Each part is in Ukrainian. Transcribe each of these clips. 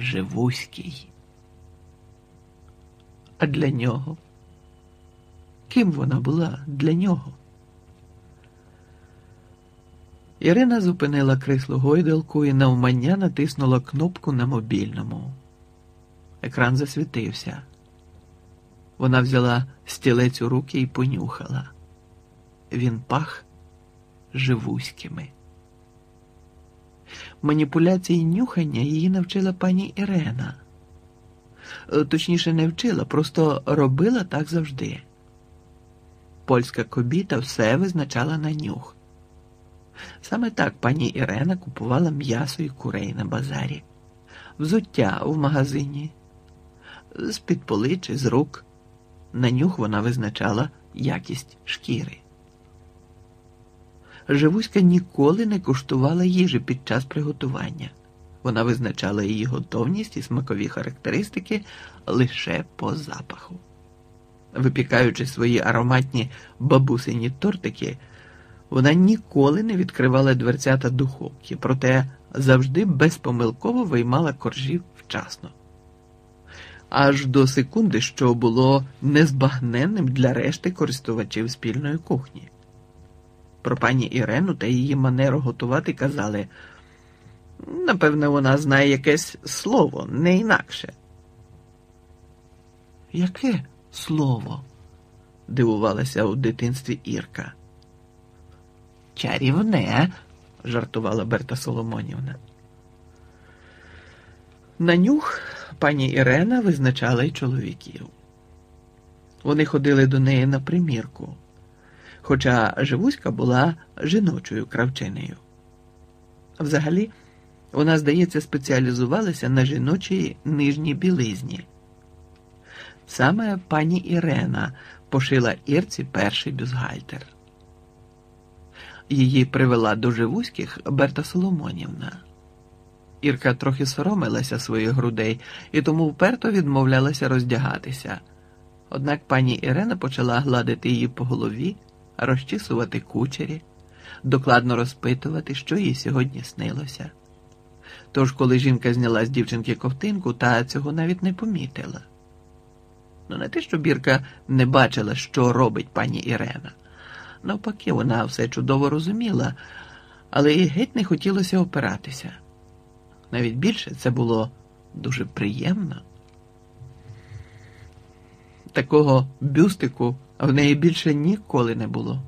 Живуський. А для нього? Ким вона була для нього? Ірина зупинила крисло гойдалку і навмання натиснула кнопку на мобільному. Екран засвітився. Вона взяла стілець у руки і понюхала. Він пах живуськими. Маніпуляції нюхання її навчила пані Ірена. Е, Точніше, не вчила, просто робила так завжди. Польська кобіта все визначала на нюх. Саме так пані Ірена купувала м'ясо і курей на базарі, взуття в магазині, з-під поли чи з рук. На нюх вона визначала якість шкіри. Живуська ніколи не куштувала їжі під час приготування. Вона визначала її готовність і смакові характеристики лише по запаху. Випікаючи свої ароматні бабусині тортики, вона ніколи не відкривала дверцята духовки, проте завжди безпомилково виймала коржів вчасно. Аж до секунди, що було незбагненним для решти користувачів спільної кухні. Про пані Ірену та її манеру готувати казали. Напевне, вона знає якесь слово, не інакше. Яке слово? дивувалася у дитинстві Ірка. Чарівне, жартувала Берта Соломонівна. На нюх пані Ірена визначала й чоловіків. Вони ходили до неї на примірку, хоча Живуська була жіночою кравчинею. Взагалі, вона, здається, спеціалізувалася на жіночій нижній білизні. Саме пані Ірена пошила Ірці перший бюзгальтер. Її привела до живуських Берта Соломонівна. Ірка трохи соромилася своїх грудей і тому вперто відмовлялася роздягатися. Однак пані Ірена почала гладити її по голові, розчісувати кучері, докладно розпитувати, що їй сьогодні снилося. Тож, коли жінка зняла з дівчинки ковтинку, та цього навіть не помітила. Ну, не те, що Бірка не бачила, що робить пані Ірена. Навпаки, вона все чудово розуміла, але їй геть не хотілося опиратися. Навіть більше це було дуже приємно. Такого бюстику в неї більше ніколи не було.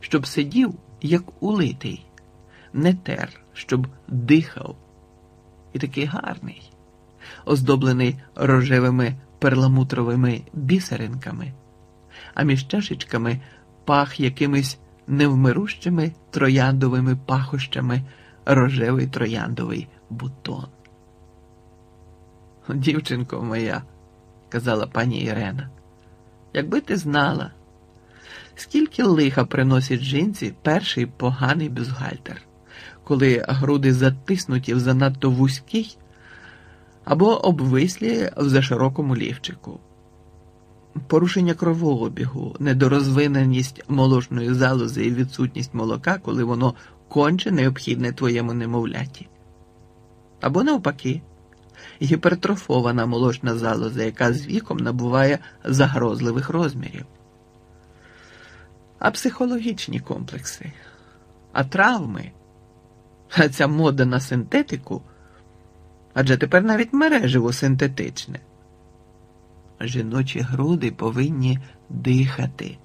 Щоб сидів, як улитий, не тер, щоб дихав. І такий гарний, оздоблений рожевими перламутровими бісеринками, а між чашечками пах якимись невмирущими трояндовими пахощами рожевий трояндовий бутон. Дівчинко моя, казала пані Ірена, якби ти знала, скільки лиха приносить жінці перший поганий бюзгальтер, коли груди затиснуті в занадто вузький або обвислі в заширокому лівчику. Порушення кровообігу, недорозвиненість молочної залози і відсутність молока, коли воно конче необхідне твоєму немовляті. Або навпаки, гіпертрофована молочна залоза, яка з віком набуває загрозливих розмірів. А психологічні комплекси, а травми, а ця мода на синтетику, адже тепер навіть мереживо синтетичне. Жіночі груди повинні дихати.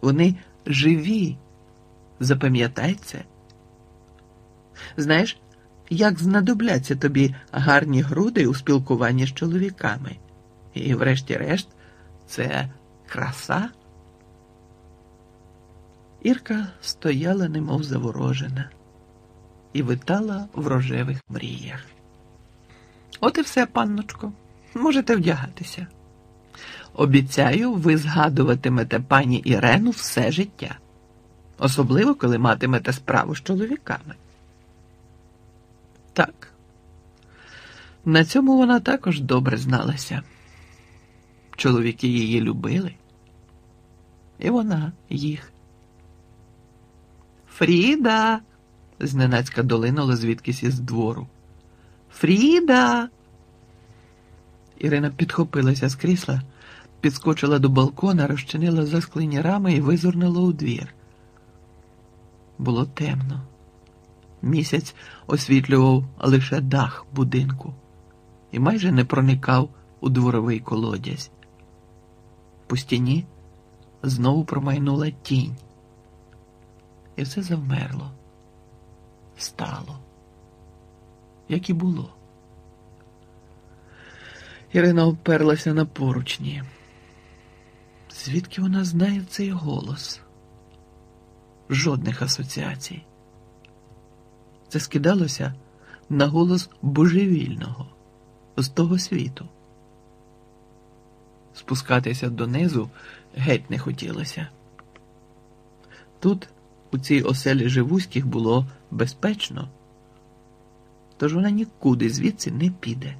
Вони живі. Запам'ятай це. Знаєш, як знадобляться тобі гарні груди у спілкуванні з чоловіками. І, врешті-решт, це краса. Ірка стояла, немов заворожена, і витала в рожевих мріях. От і все, панночко, можете вдягатися. Обіцяю, ви згадуватимете пані Ірену все життя, особливо коли матимете справу з чоловіками. Так. На цьому вона також добре зналася. Чоловіки її любили, і вона їх. Фріда. зненацька долинула звідкись із двору. Фріда. Ірина підхопилася з крісла, підскочила до балкона, розчинила засклені рами і визирнула у двір. Було темно. Місяць освітлював лише дах будинку і майже не проникав у дворовий колодязь. По стіні знову промайнула тінь. І все завмерло, стало, як і було. Ірина оперлася на поручні. Звідки вона знає цей голос? Жодних асоціацій. Це скидалося на голос божевільного з того світу. Спускатися донизу геть не хотілося. Тут, у цій оселі живуських, було безпечно, тож вона нікуди звідси не піде.